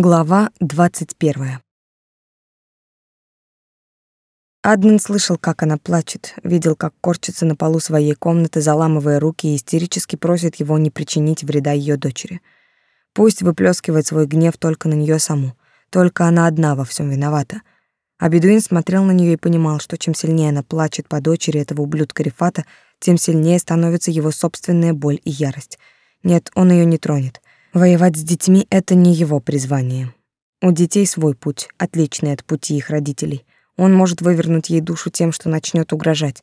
Глава двадцать первая. Админ слышал, как она плачет, видел, как корчится на полу своей комнаты, заламывая руки и истерически просит его не причинить вреда ее дочери. Пусть выплескивает свой гнев только на нее саму. Только она одна во всем виновата. А Бедуин смотрел на нее и понимал, что чем сильнее она плачет по дочери этого ублюдка Рифата, тем сильнее становится его собственная боль и ярость. Нет, он ее не тронет. Воевать с детьми — это не его призвание. У детей свой путь, отличный от пути их родителей. Он может вывернуть ей душу тем, что начнет угрожать.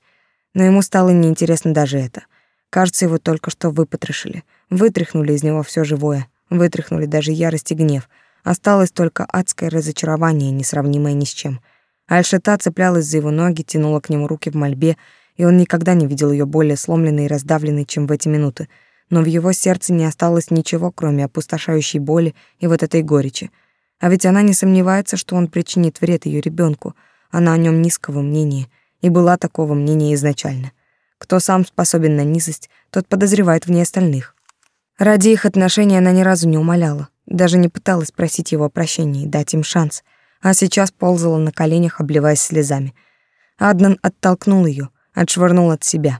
Но ему стало неинтересно даже это. Кажется, его только что выпотрошили. Вытряхнули из него все живое. Вытряхнули даже ярость и гнев. Осталось только адское разочарование, несравнимое ни с чем. Альшата цеплялась за его ноги, тянула к нему руки в мольбе, и он никогда не видел ее более сломленной и раздавленной, чем в эти минуты — но в его сердце не осталось ничего, кроме опустошающей боли и вот этой горечи. А ведь она не сомневается, что он причинит вред ее ребенку. Она о нем низкого мнения и была такого мнения изначально. Кто сам способен на низость, тот подозревает в ней остальных. Ради их отношений она ни разу не умоляла, даже не пыталась просить его о прощении, дать им шанс, а сейчас ползала на коленях, обливаясь слезами. Аднан оттолкнул ее, отшвырнул от себя.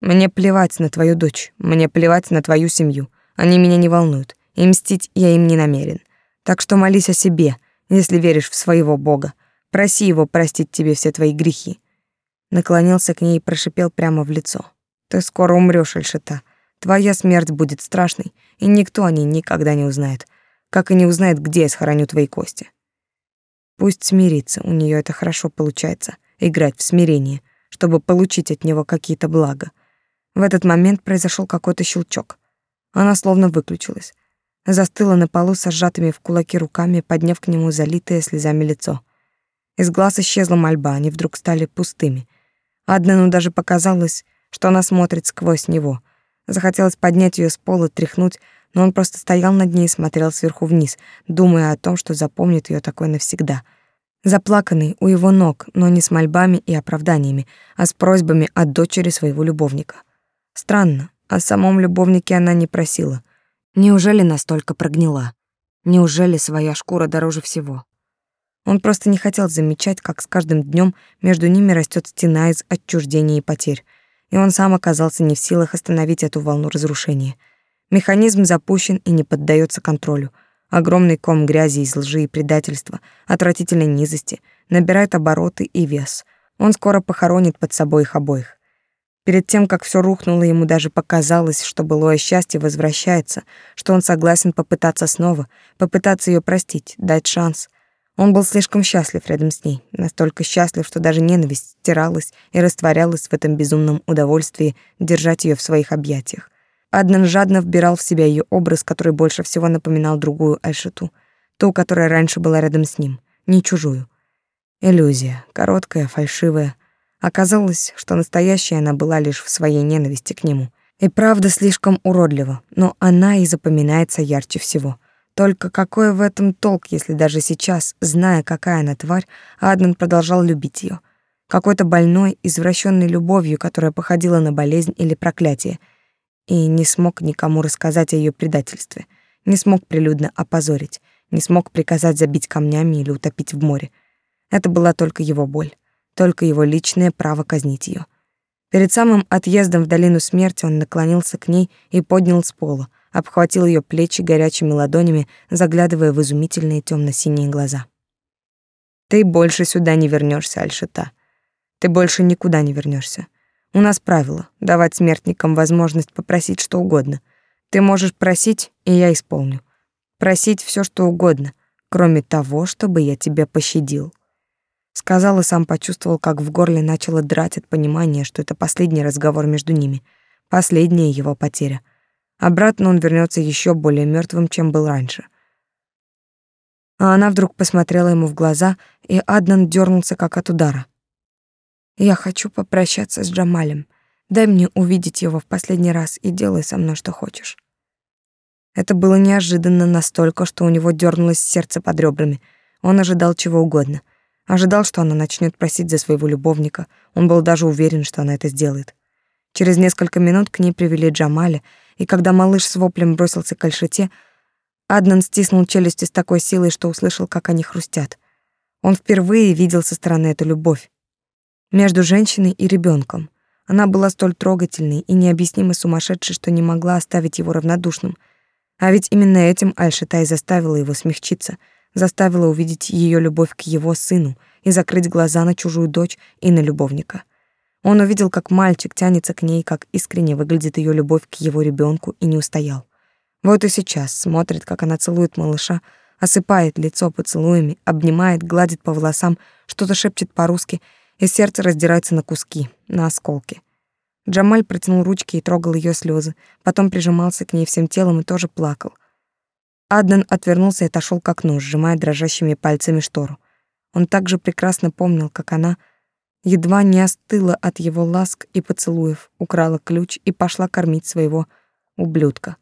Мне плевать на твою дочь, мне плевать на твою семью. Они меня не волнуют, и мстить я им не намерен. Так что молись о себе, если веришь в своего Бога. Проси его простить тебе все твои грехи. Наклонился к ней и прошипел прямо в лицо. Ты скоро умрёшь, Эльшата. Твоя смерть будет страшной, и никто о ней никогда не узнает, как и не узнает, где я схороню твои кости. Пусть смирится, у неё это хорошо получается, играть в смирение, чтобы получить от него какие-то блага. В этот момент произошел какой-то щелчок. Она словно выключилась. Застыла на полу со сжатыми в кулаки руками, подняв к нему залитое слезами лицо. Из глаз исчезла мольба, они вдруг стали пустыми. Аднану даже показалось, что она смотрит сквозь него. Захотелось поднять ее с пола, тряхнуть, но он просто стоял над ней и смотрел сверху вниз, думая о том, что запомнит ее такой навсегда. Заплаканный у его ног, но не с мольбами и оправданиями, а с просьбами от дочери своего любовника. Странно, о самом любовнике она не просила. Неужели настолько прогнила? Неужели своя шкура дороже всего? Он просто не хотел замечать, как с каждым днем между ними растет стена из отчуждения и потерь, и он сам оказался не в силах остановить эту волну разрушения. Механизм запущен и не поддается контролю. Огромный ком грязи из лжи и предательства, отвратительной низости, набирает обороты и вес. Он скоро похоронит под собой их обоих. Перед тем, как все рухнуло, ему даже показалось, что былое счастье возвращается, что он согласен попытаться снова, попытаться ее простить, дать шанс. Он был слишком счастлив рядом с ней, настолько счастлив, что даже ненависть стиралась и растворялась в этом безумном удовольствии держать ее в своих объятиях. Аднан жадно вбирал в себя ее образ, который больше всего напоминал другую Альшату, ту, которая раньше была рядом с ним, не чужую. Иллюзия, короткая, фальшивая — Оказалось, что настоящая она была лишь в своей ненависти к нему. И правда слишком уродлива, но она и запоминается ярче всего. Только какой в этом толк, если даже сейчас, зная, какая она тварь, Аднан продолжал любить ее, Какой-то больной, извращенной любовью, которая походила на болезнь или проклятие, и не смог никому рассказать о ее предательстве, не смог прилюдно опозорить, не смог приказать забить камнями или утопить в море. Это была только его боль только его личное право казнить ее. Перед самым отъездом в долину смерти он наклонился к ней и поднял с пола, обхватил ее плечи горячими ладонями, заглядывая в изумительные темно синие глаза. Ты больше сюда не вернешься, Альшита. Ты больше никуда не вернешься. У нас правило давать смертникам возможность попросить что угодно. Ты можешь просить, и я исполню. Просить все что угодно, кроме того, чтобы я тебя пощадил. Сказал и сам почувствовал, как в горле начало драть от понимания, что это последний разговор между ними, последняя его потеря. Обратно он вернется еще более мертвым, чем был раньше. А она вдруг посмотрела ему в глаза, и Аднан дернулся как от удара. «Я хочу попрощаться с Джамалем. Дай мне увидеть его в последний раз и делай со мной что хочешь». Это было неожиданно настолько, что у него дернулось сердце под ребрами. Он ожидал чего угодно — Ожидал, что она начнет просить за своего любовника. Он был даже уверен, что она это сделает. Через несколько минут к ней привели Джамаля, и когда малыш с воплем бросился к Альшите, Аднан стиснул челюсти с такой силой, что услышал, как они хрустят. Он впервые видел со стороны эту любовь. Между женщиной и ребенком. Она была столь трогательной и необъяснимо сумасшедшей, что не могла оставить его равнодушным. А ведь именно этим Альшитай заставила его смягчиться, заставила увидеть ее любовь к его сыну и закрыть глаза на чужую дочь и на любовника. Он увидел, как мальчик тянется к ней, как искренне выглядит ее любовь к его ребенку, и не устоял. Вот и сейчас смотрит, как она целует малыша, осыпает лицо поцелуями, обнимает, гладит по волосам, что-то шепчет по-русски, и сердце раздирается на куски, на осколки. Джамаль протянул ручки и трогал ее слезы, потом прижимался к ней всем телом и тоже плакал. Аднан отвернулся и отошел к окну, сжимая дрожащими пальцами штору. Он также прекрасно помнил, как она едва не остыла от его ласк и поцелуев, украла ключ и пошла кормить своего ублюдка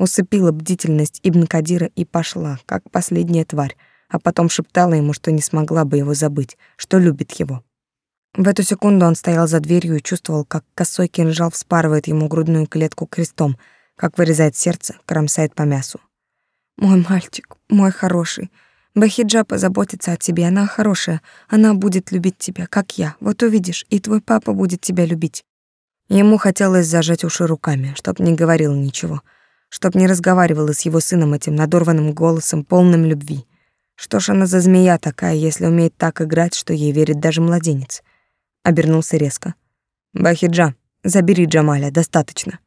усыпила бдительность Ибн Кадира и пошла, как последняя тварь, а потом шептала ему, что не смогла бы его забыть, что любит его. В эту секунду он стоял за дверью и чувствовал, как косой кинжал вспарывает ему грудную клетку крестом, как вырезает сердце, кромсает по мясу. «Мой мальчик, мой хороший, Бахиджа позаботится о тебе, она хорошая, она будет любить тебя, как я, вот увидишь, и твой папа будет тебя любить». Ему хотелось зажать уши руками, чтоб не говорил ничего — чтоб не разговаривала с его сыном этим надорванным голосом, полным любви. Что ж она за змея такая, если умеет так играть, что ей верит даже младенец? Обернулся резко. Бахиджа, забери Джамаля, достаточно.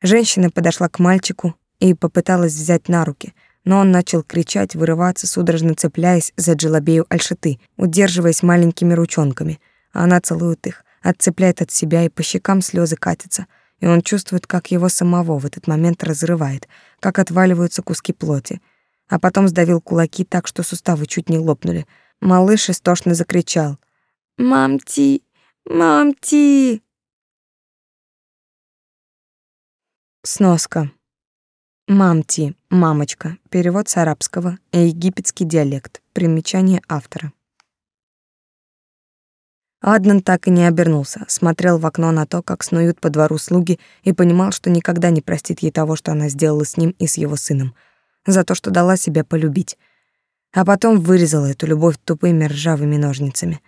Женщина подошла к мальчику и попыталась взять на руки, но он начал кричать, вырываться, судорожно цепляясь за джелобею альшаты, удерживаясь маленькими ручонками. А она целует их, отцепляет от себя, и по щекам слезы катятся — и он чувствует, как его самого в этот момент разрывает, как отваливаются куски плоти. А потом сдавил кулаки так, что суставы чуть не лопнули. Малыш истошно закричал. «Мамти! Мамти!» Сноска. Мамти, мамочка. Перевод с арабского. Египетский диалект. Примечание автора. Аднан так и не обернулся, смотрел в окно на то, как снуют по двору слуги, и понимал, что никогда не простит ей того, что она сделала с ним и с его сыном, за то, что дала себя полюбить. А потом вырезала эту любовь тупыми ржавыми ножницами.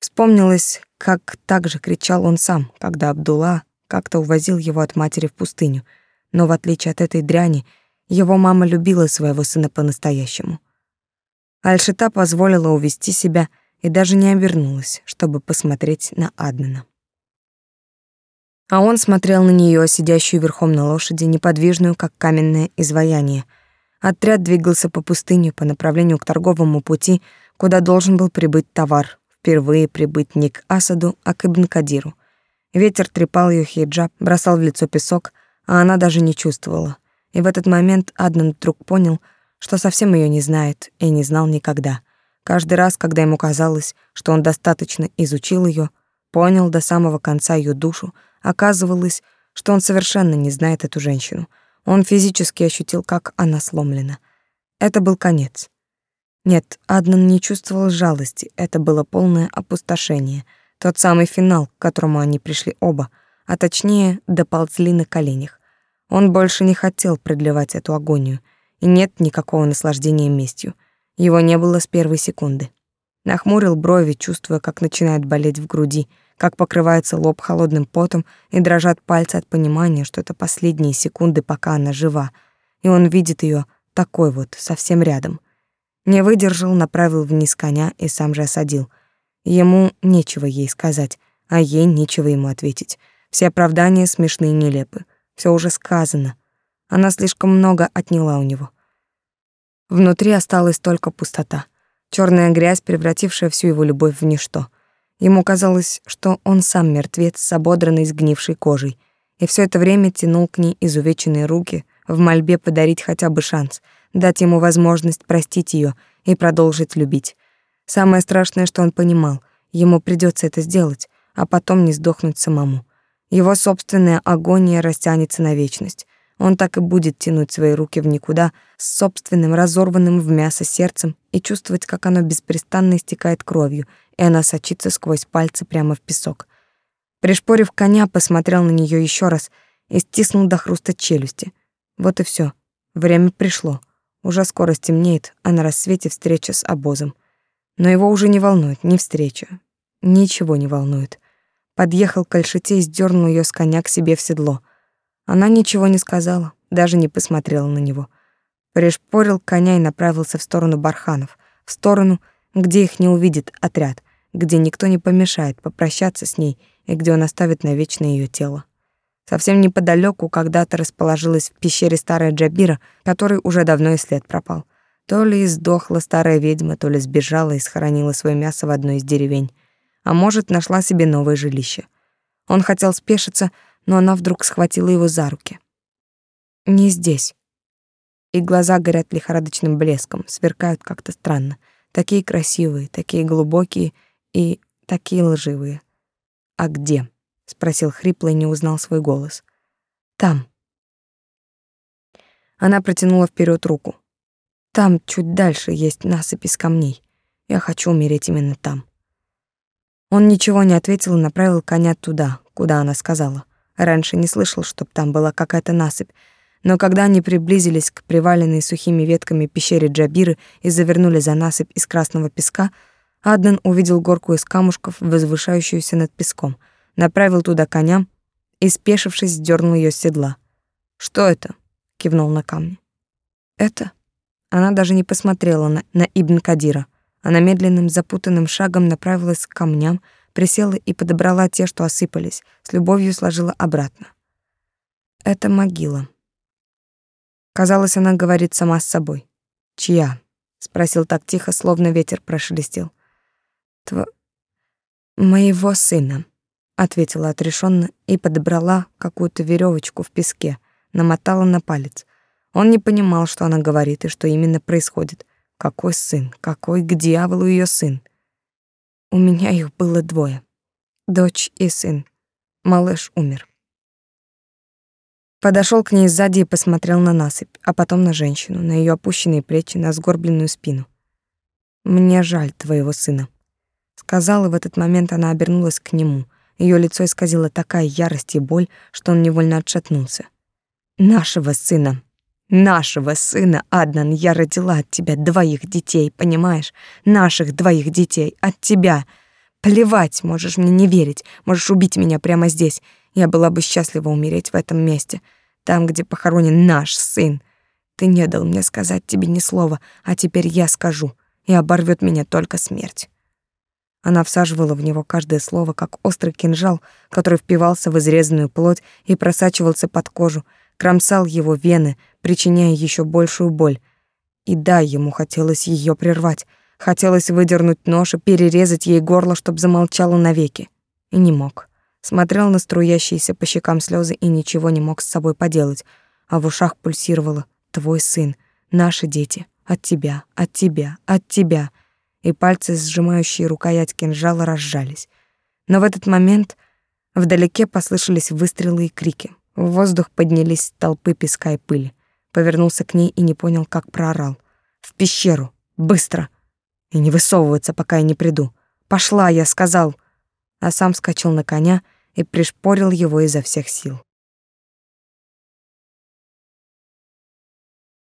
Вспомнилось, как так же кричал он сам, когда Абдулла как-то увозил его от матери в пустыню, но в отличие от этой дряни, его мама любила своего сына по-настоящему. Альшита позволила увести себя — и даже не обернулась, чтобы посмотреть на Аднана. А он смотрел на нее, сидящую верхом на лошади, неподвижную, как каменное изваяние. Отряд двигался по пустыне по направлению к торговому пути, куда должен был прибыть товар, впервые прибыть не к Асаду, а к Ибн-Кадиру. Ветер трепал ее хиджаб, бросал в лицо песок, а она даже не чувствовала. И в этот момент Аднан вдруг понял, что совсем ее не знает и не знал никогда — Каждый раз, когда ему казалось, что он достаточно изучил ее, понял до самого конца ее душу, оказывалось, что он совершенно не знает эту женщину. Он физически ощутил, как она сломлена. Это был конец. Нет, Аднан не чувствовал жалости, это было полное опустошение, тот самый финал, к которому они пришли оба, а точнее, доползли на коленях. Он больше не хотел продлевать эту агонию, и нет никакого наслаждения местью. Его не было с первой секунды. Нахмурил брови, чувствуя, как начинает болеть в груди, как покрывается лоб холодным потом и дрожат пальцы от понимания, что это последние секунды, пока она жива, и он видит ее такой вот, совсем рядом. Не выдержал, направил вниз коня и сам же осадил. Ему нечего ей сказать, а ей нечего ему ответить. Все оправдания смешны и нелепы. Все уже сказано. Она слишком много отняла у него. Внутри осталась только пустота, черная грязь, превратившая всю его любовь в ничто. Ему казалось, что он сам мертвец с ободранной сгнившей кожей, и все это время тянул к ней изувеченные руки в мольбе подарить хотя бы шанс, дать ему возможность простить ее и продолжить любить. Самое страшное, что он понимал, ему придется это сделать, а потом не сдохнуть самому. Его собственная агония растянется на вечность. Он так и будет тянуть свои руки в никуда с собственным разорванным в мясо сердцем и чувствовать, как оно беспрестанно истекает кровью, и она сочится сквозь пальцы прямо в песок. Пришпорив коня, посмотрел на нее еще раз и стиснул до хруста челюсти. Вот и все. Время пришло. Уже скоро стемнеет, а на рассвете встреча с обозом. Но его уже не волнует ни встреча. Ничего не волнует. Подъехал к Альшите и сдернул ее с коня к себе в седло. Она ничего не сказала, даже не посмотрела на него. Пришпорил коня и направился в сторону барханов, в сторону, где их не увидит отряд, где никто не помешает попрощаться с ней и где он оставит навечно ее тело. Совсем неподалеку когда-то расположилась в пещере старая Джабира, который уже давно и след пропал. То ли издохла старая ведьма, то ли сбежала и схоронила свое мясо в одной из деревень. А может, нашла себе новое жилище. Он хотел спешиться, но она вдруг схватила его за руки. «Не здесь». И глаза горят лихорадочным блеском, сверкают как-то странно. Такие красивые, такие глубокие и такие лживые. «А где?» — спросил хрипло и не узнал свой голос. «Там». Она протянула вперед руку. «Там, чуть дальше, есть насыпь из камней. Я хочу умереть именно там». Он ничего не ответил и направил коня туда, куда она сказала. Раньше не слышал, чтоб там была какая-то насыпь, но когда они приблизились к приваленной сухими ветками пещере Джабиры и завернули за насыпь из красного песка, Аднан увидел горку из камушков, возвышающуюся над песком — направил туда коня и, спешившись, сдернул ее с седла. «Что это?» — кивнул на камни. «Это?» Она даже не посмотрела на, на Ибн Кадира. Она медленным запутанным шагом направилась к камням, присела и подобрала те, что осыпались, с любовью сложила обратно. «Это могила». Казалось, она говорит сама с собой. «Чья?» — спросил так тихо, словно ветер прошелестел. «Тво... моего сына» ответила отрешенно и подобрала какую-то веревочку в песке, намотала на палец. Он не понимал, что она говорит и что именно происходит. Какой сын? Какой к дьяволу ее сын? У меня их было двое. Дочь и сын. Малыш умер. Подошел к ней сзади и посмотрел на насыпь, а потом на женщину, на ее опущенные плечи, на сгорбленную спину. «Мне жаль твоего сына», — сказала, в этот момент она обернулась к нему — ее лицо исказило такая ярость и боль, что он невольно отшатнулся. «Нашего сына, нашего сына, Аднан, я родила от тебя двоих детей, понимаешь? Наших двоих детей, от тебя. Плевать, можешь мне не верить, можешь убить меня прямо здесь. Я была бы счастлива умереть в этом месте, там, где похоронен наш сын. Ты не дал мне сказать тебе ни слова, а теперь я скажу, и оборвет меня только смерть. Она всаживала в него каждое слово, как острый кинжал, который впивался в изрезанную плоть и просачивался под кожу, кромсал его вены, причиняя еще большую боль. И да, ему хотелось ее прервать, хотелось выдернуть нож и перерезать ей горло, чтобы замолчала навеки. И не мог. Смотрел на струящиеся по щекам слезы и ничего не мог с собой поделать, а в ушах пульсировало «Твой сын, наши дети, от тебя, от тебя, от тебя» и пальцы, сжимающие рукоять кинжала, разжались. Но в этот момент вдалеке послышались выстрелы и крики. В воздух поднялись толпы песка и пыли. Повернулся к ней и не понял, как проорал. «В пещеру! Быстро! И не высовываться, пока я не приду! Пошла, я сказал!» А сам скачал на коня и пришпорил его изо всех сил.